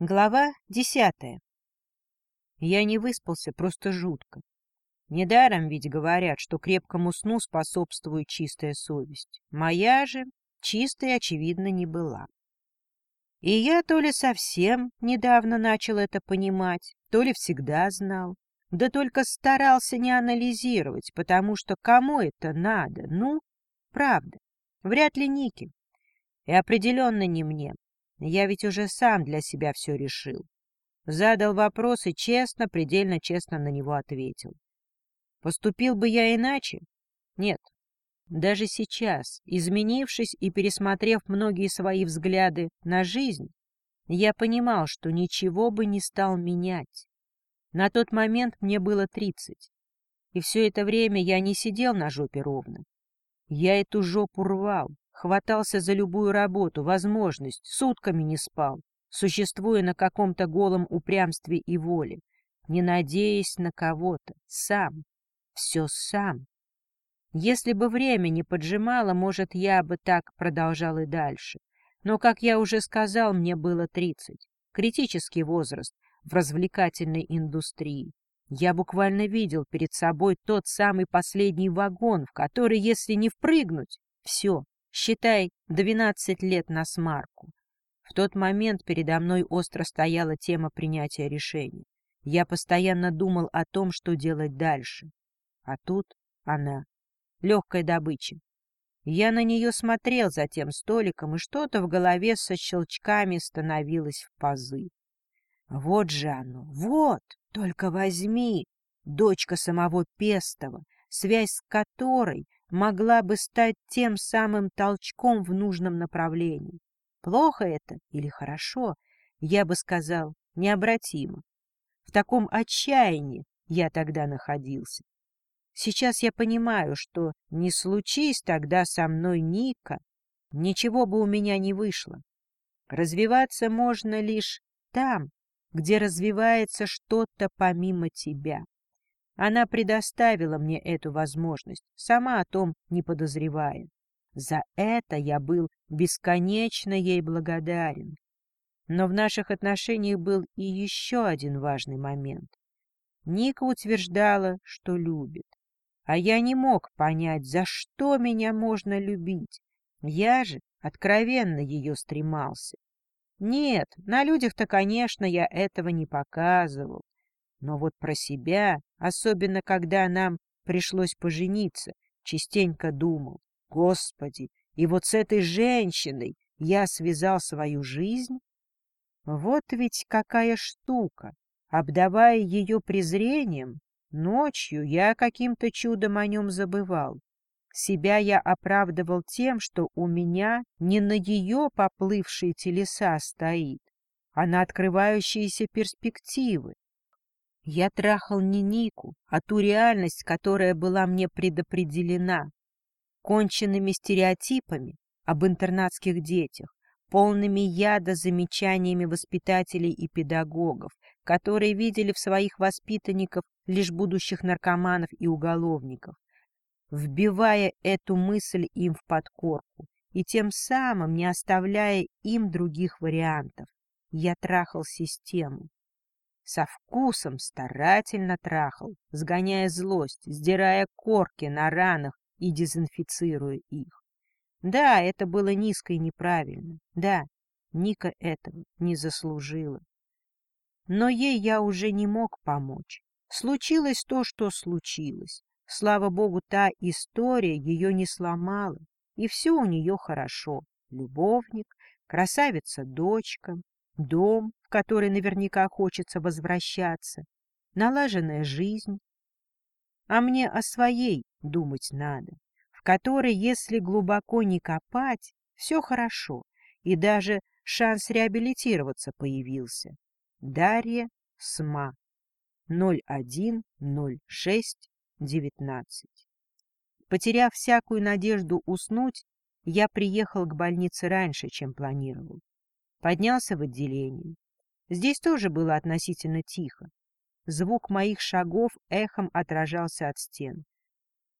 Глава десятая. Я не выспался, просто жутко. Недаром ведь говорят, что крепкому сну способствует чистая совесть. Моя же чистой, очевидно, не была. И я то ли совсем недавно начал это понимать, то ли всегда знал, да только старался не анализировать, потому что кому это надо? Ну, правда, вряд ли Нике. И определенно не мне. Я ведь уже сам для себя все решил. Задал вопрос и честно, предельно честно на него ответил. Поступил бы я иначе? Нет. Даже сейчас, изменившись и пересмотрев многие свои взгляды на жизнь, я понимал, что ничего бы не стал менять. На тот момент мне было тридцать, и все это время я не сидел на жопе ровно. Я эту жопу рвал, Хватался за любую работу, возможность, сутками не спал, существуя на каком-то голом упрямстве и воле, не надеясь на кого-то, сам, все сам. Если бы время не поджимало, может, я бы так продолжал и дальше. Но, как я уже сказал, мне было тридцать. Критический возраст в развлекательной индустрии. Я буквально видел перед собой тот самый последний вагон, в который, если не впрыгнуть, все, Считай, двенадцать лет на смарку. В тот момент передо мной остро стояла тема принятия решений. Я постоянно думал о том, что делать дальше. А тут она. Легкая добыча. Я на нее смотрел за тем столиком, и что-то в голове со щелчками становилось в пазы. Вот же оно, вот, только возьми, дочка самого Пестова, связь с которой могла бы стать тем самым толчком в нужном направлении. Плохо это или хорошо, я бы сказал, необратимо. В таком отчаянии я тогда находился. Сейчас я понимаю, что не случись тогда со мной Ника, ничего бы у меня не вышло. Развиваться можно лишь там, где развивается что-то помимо тебя. Она предоставила мне эту возможность, сама о том не подозревая. За это я был бесконечно ей благодарен. Но в наших отношениях был и еще один важный момент. Ника утверждала, что любит. А я не мог понять, за что меня можно любить. Я же откровенно ее стремался. Нет, на людях-то, конечно, я этого не показывал. Но вот про себя, особенно когда нам пришлось пожениться, частенько думал, Господи, и вот с этой женщиной я связал свою жизнь? Вот ведь какая штука! Обдавая ее презрением, ночью я каким-то чудом о нем забывал. Себя я оправдывал тем, что у меня не на ее поплывшие телеса стоит, а на открывающиеся перспективы, я трахал не Нику, а ту реальность, которая была мне предопределена, конченными стереотипами об интернатских детях, полными яда замечаниями воспитателей и педагогов, которые видели в своих воспитанников лишь будущих наркоманов и уголовников, вбивая эту мысль им в подкорку и тем самым не оставляя им других вариантов. Я трахал систему, со вкусом старательно трахал, сгоняя злость, сдирая корки на ранах и дезинфицируя их. Да, это было низко и неправильно. Да, Ника этого не заслужила. Но ей я уже не мог помочь. Случилось то, что случилось. Слава богу, та история ее не сломала, и все у нее хорошо. Любовник, красавица-дочка, дом, в который наверняка хочется возвращаться, налаженная жизнь. А мне о своей думать надо, в которой, если глубоко не копать, все хорошо, и даже шанс реабилитироваться появился. Дарья СМА 010619 Потеряв всякую надежду уснуть, я приехал к больнице раньше, чем планировал. Поднялся в отделение. Здесь тоже было относительно тихо. Звук моих шагов эхом отражался от стен.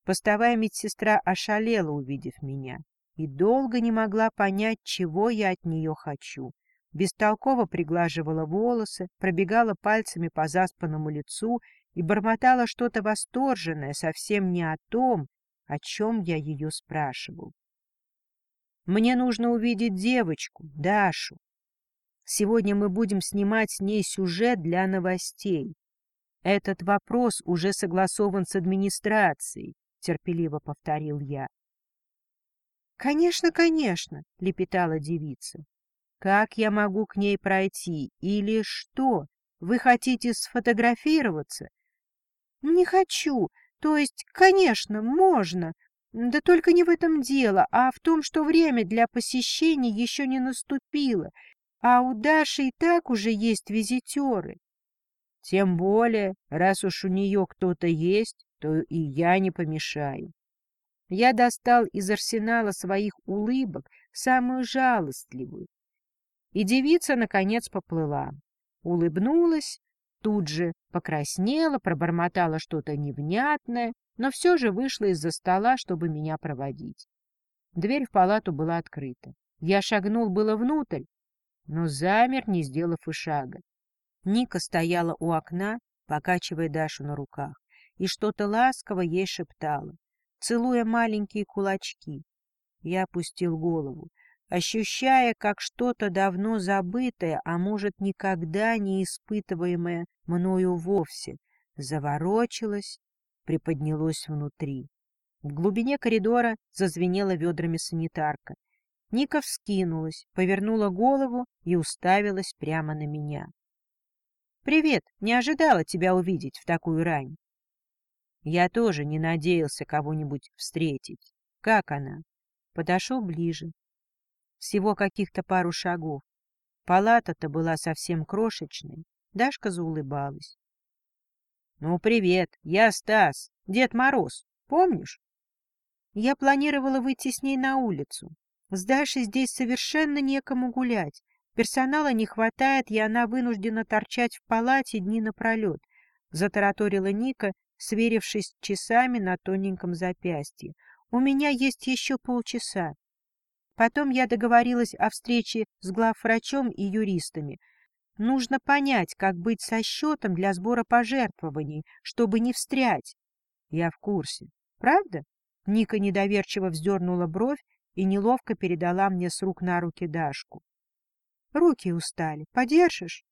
Постовая медсестра ошалела, увидев меня, и долго не могла понять, чего я от нее хочу. бестолково приглаживала волосы, пробегала пальцами по заспанному лицу и бормотала что-то восторженное совсем не о том, о чем я ее спрашивал. Мне нужно увидеть девочку, Дашу. Сегодня мы будем снимать с ней сюжет для новостей. Этот вопрос уже согласован с администрацией, терпеливо повторил я. Конечно, конечно, лепетала девица. Как я могу к ней пройти? Или что? Вы хотите сфотографироваться? Не хочу. То есть, конечно, можно. Да только не в этом дело, а в том, что время для посещения еще не наступило, а у Даши и так уже есть визитеры. Тем более, раз уж у нее кто-то есть, то и я не помешаю. Я достал из арсенала своих улыбок самую жалостливую. И девица, наконец, поплыла. Улыбнулась, тут же покраснела, пробормотала что-то невнятное, но все же вышла из-за стола, чтобы меня проводить. Дверь в палату была открыта. Я шагнул было внутрь, но замер, не сделав и шага. Ника стояла у окна, покачивая Дашу на руках, и что-то ласково ей шептала целуя маленькие кулачки. Я опустил голову, ощущая, как что-то давно забытое, а может, никогда не испытываемое мною вовсе, заворочилось, приподнялось внутри. В глубине коридора зазвенела ведрами санитарка. Ника вскинулась, повернула голову и уставилась прямо на меня. — Привет! Не ожидала тебя увидеть в такую рань. Я тоже не надеялся кого-нибудь встретить. Как она? Подошел ближе. Всего каких-то пару шагов. Палата-то была совсем крошечной. Дашка заулыбалась. — Ну, привет, я Стас, Дед Мороз, помнишь? Я планировала выйти с ней на улицу. С Дашей здесь совершенно некому гулять. Персонала не хватает, и она вынуждена торчать в палате дни напролет. Затараторила Ника сверившись часами на тоненьком запястье. «У меня есть еще полчаса. Потом я договорилась о встрече с главврачом и юристами. Нужно понять, как быть со счетом для сбора пожертвований, чтобы не встрять. Я в курсе. Правда? Ника недоверчиво вздернула бровь и неловко передала мне с рук на руки Дашку. Руки устали. Подержишь?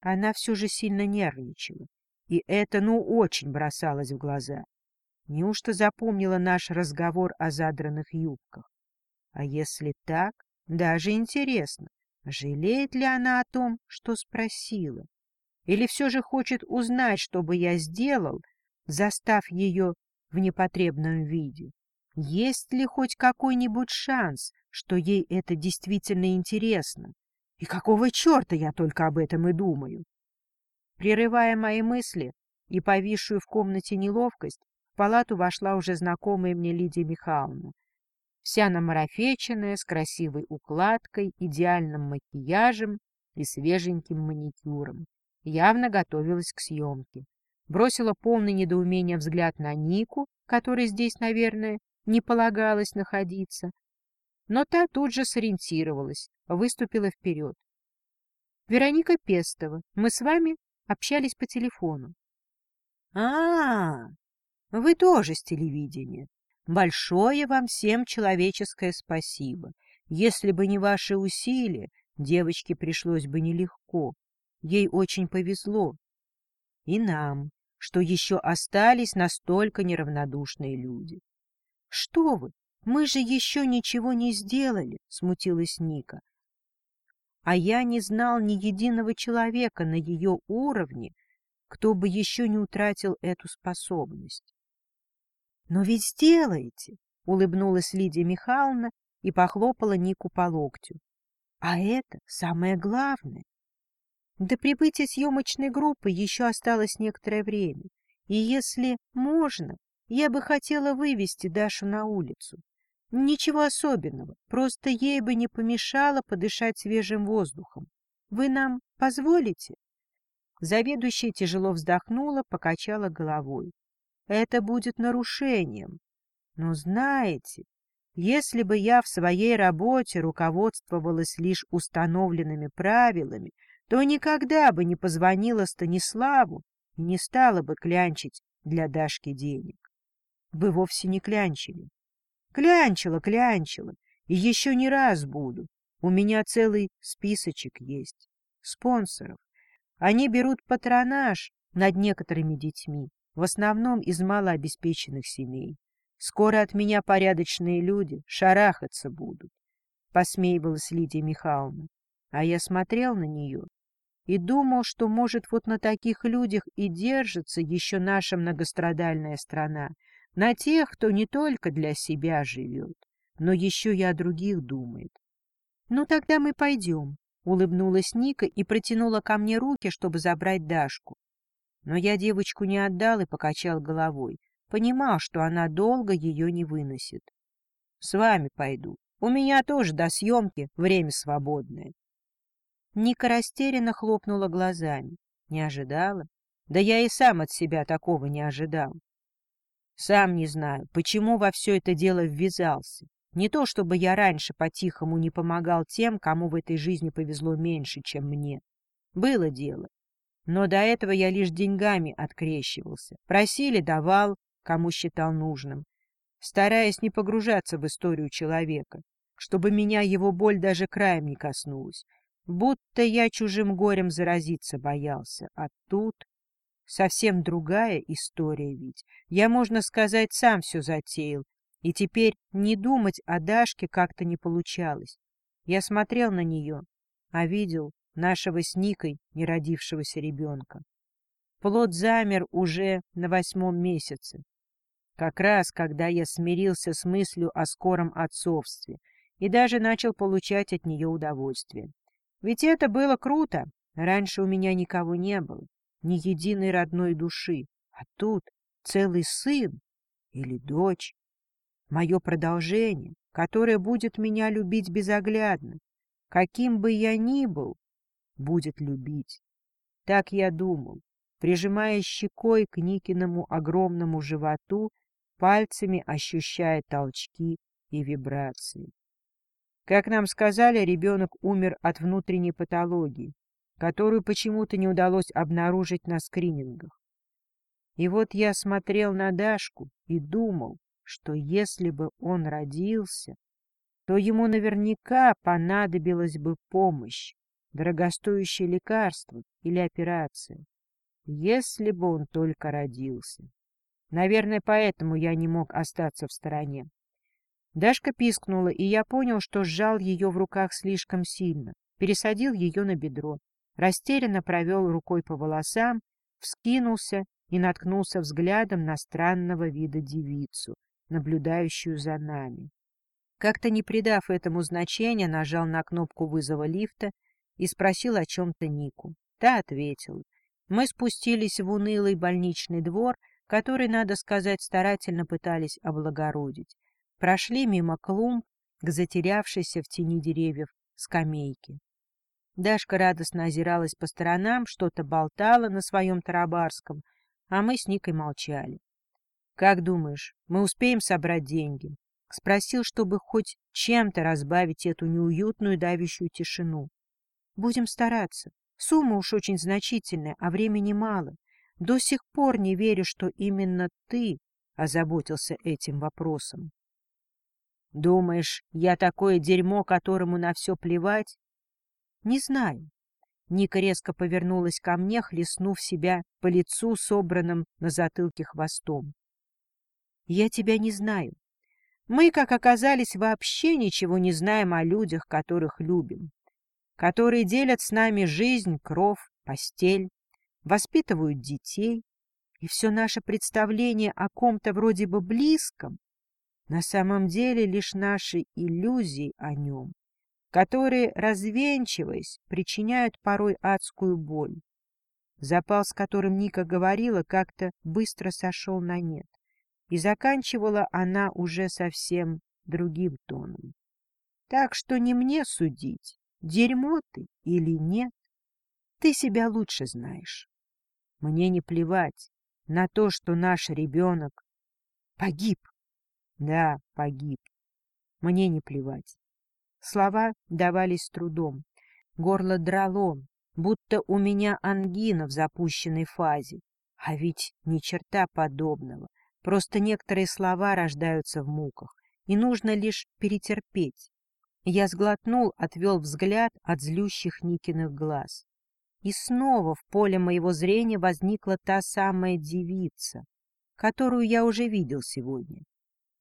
Она все же сильно нервничала. И это, ну, очень бросалось в глаза. Неужто запомнила наш разговор о задранных юбках? А если так, даже интересно, жалеет ли она о том, что спросила? Или все же хочет узнать, что бы я сделал, застав ее в непотребном виде? Есть ли хоть какой-нибудь шанс, что ей это действительно интересно? И какого черта я только об этом и думаю? Прерывая мои мысли и повисшую в комнате неловкость, в палату вошла уже знакомая мне Лидия Михайловна. Вся намарафеченная, с красивой укладкой, идеальным макияжем и свеженьким маникюром. Явно готовилась к съемке. Бросила полный недоумения взгляд на Нику, которой здесь, наверное, не полагалось находиться. Но та тут же сориентировалась, выступила вперед. «Вероника Пестова, мы с вами общались по телефону. А, -а, а вы тоже с телевидения. Большое вам всем человеческое спасибо. Если бы не ваши усилия, девочке пришлось бы нелегко. Ей очень повезло. И нам, что еще остались настолько неравнодушные люди. — Что вы, мы же еще ничего не сделали, — смутилась Ника а я не знал ни единого человека на ее уровне, кто бы еще не утратил эту способность. — Но ведь сделаете! — улыбнулась Лидия Михайловна и похлопала Нику по локтю. — А это самое главное. До прибытия съемочной группы еще осталось некоторое время, и если можно, я бы хотела вывести Дашу на улицу. Ничего особенного, просто ей бы не помешало подышать свежим воздухом. Вы нам позволите? Заведующая тяжело вздохнула, покачала головой. Это будет нарушением. Но знаете, Если бы я в своей работе руководствовалась лишь установленными правилами, то никогда бы не позвонила Станиславу и не стала бы клянчить для Дашки денег. Вы вовсе не клянчили. Клянчила, клянчила, и еще не раз буду. У меня целый списочек есть. Спонсоров. Они берут патронаж над некоторыми детьми, в основном из малообеспеченных семей. Скоро от меня порядочные люди шарахаться будут, — посмеивалась Лидия Михайловна. А я смотрел на нее и думал, что, может, вот на таких людях и держится еще наша многострадальная страна, на тех, кто не только для себя живет, но еще и о других думает. — Ну, тогда мы пойдем, — улыбнулась Ника и протянула ко мне руки, чтобы забрать Дашку. Но я девочку не отдал и покачал головой. Понимал, что она долго ее не выносит. — С вами пойду. У меня тоже до съемки время свободное. Ника растерянно хлопнула глазами. Не ожидала? Да я и сам от себя такого не ожидал. Сам не знаю, почему во все это дело ввязался. Не то, чтобы я раньше по-тихому не помогал тем, кому в этой жизни повезло меньше, чем мне. Было дело. Но до этого я лишь деньгами открещивался. Просили — давал, кому считал нужным, стараясь не погружаться в историю человека, чтобы меня его боль даже краем не коснулась. Будто я чужим горем заразиться боялся. А тут совсем другая история ведь. Я, можно сказать, сам все затеял. И теперь не думать о Дашке как-то не получалось. Я смотрел на нее, а видел нашего с Никой неродившегося ребенка. Плод замер уже на восьмом месяце. Как раз, когда я смирился с мыслью о скором отцовстве и даже начал получать от нее удовольствие. Ведь это было круто. Раньше у меня никого не было, ни единой родной души. А тут целый сын или дочь. Мое продолжение, которое будет меня любить безоглядно. Каким бы я ни был, будет любить. Так я думал, прижимая щекой к Никиному огромному животу, пальцами ощущая толчки и вибрации. Как нам сказали, ребенок умер от внутренней патологии, которую почему-то не удалось обнаружить на скринингах. И вот я смотрел на Дашку и думал, что если бы он родился, то ему наверняка понадобилась бы помощь, дорогостоящее лекарство или операция, если бы он только родился. Наверное, поэтому я не мог остаться в стороне. Дашка пискнула, и я понял, что сжал ее в руках слишком сильно, пересадил ее на бедро, растерянно провел рукой по волосам, вскинулся и наткнулся взглядом на странного вида девицу, наблюдающую за нами. Как-то не придав этому значения, нажал на кнопку вызова лифта и спросил о чем-то Нику. Та ответила. Мы спустились в унылый больничный двор, который, надо сказать, старательно пытались облагородить прошли мимо клумб к затерявшейся в тени деревьев скамейке. Дашка радостно озиралась по сторонам, что-то болтала на своем тарабарском, а мы с Никой молчали. — Как думаешь, мы успеем собрать деньги? — спросил, чтобы хоть чем-то разбавить эту неуютную давящую тишину. — Будем стараться. Сумма уж очень значительная, а времени мало. До сих пор не верю, что именно ты озаботился этим вопросом. Думаешь, я такое дерьмо, которому на все плевать? Не знаю. Ника резко повернулась ко мне, хлестнув себя по лицу, собранным на затылке хвостом. Я тебя не знаю. Мы, как оказались, вообще ничего не знаем о людях, которых любим, которые делят с нами жизнь, кровь, постель, воспитывают детей, и все наше представление о ком-то вроде бы близком на самом деле лишь наши иллюзии о нем, которые, развенчиваясь, причиняют порой адскую боль. Запал, с которым Ника говорила, как-то быстро сошел на нет, и заканчивала она уже совсем другим тоном. Так что не мне судить, дерьмо ты или нет, ты себя лучше знаешь. Мне не плевать на то, что наш ребенок погиб. Да, погиб. Мне не плевать. Слова давались трудом. Горло драло, будто у меня ангина в запущенной фазе. А ведь ни черта подобного. Просто некоторые слова рождаются в муках, и нужно лишь перетерпеть. Я сглотнул, отвел взгляд от злющих Никиных глаз. И снова в поле моего зрения возникла та самая девица, которую я уже видел сегодня.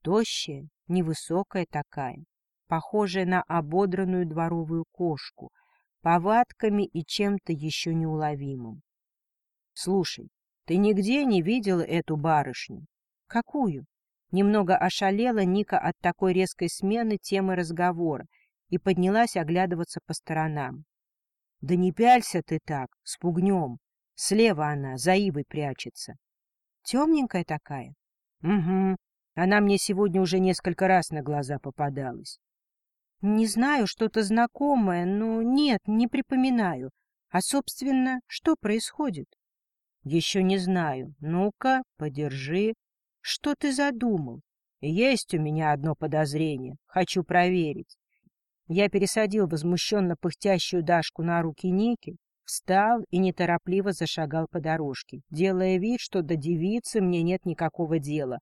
Тощая, невысокая такая, похожая на ободранную дворовую кошку, повадками и чем-то еще неуловимым. — Слушай, ты нигде не видела эту барышню? — Какую? Немного ошалела Ника от такой резкой смены темы разговора и поднялась оглядываться по сторонам. — Да не пялься ты так, спугнем. Слева она, за ивой прячется. — Темненькая такая? — Угу. Она мне сегодня уже несколько раз на глаза попадалась. — Не знаю, что-то знакомое, но нет, не припоминаю. А, собственно, что происходит? — Еще не знаю. Ну-ка, подержи. Что ты задумал? Есть у меня одно подозрение. Хочу проверить. Я пересадил возмущенно пыхтящую Дашку на руки Ники, встал и неторопливо зашагал по дорожке, делая вид, что до девицы мне нет никакого дела,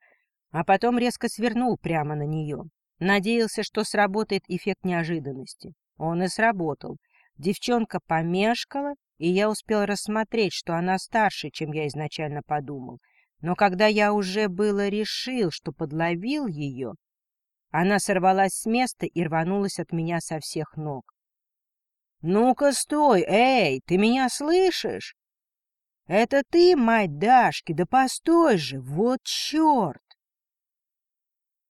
а потом резко свернул прямо на нее. Надеялся, что сработает эффект неожиданности. Он и сработал. Девчонка помешкала, и я успел рассмотреть, что она старше, чем я изначально подумал — но когда я уже было решил, что подловил ее, она сорвалась с места и рванулась от меня со всех ног. — Ну-ка, стой! Эй, ты меня слышишь? — Это ты, мать Дашки? Да постой же! Вот черт!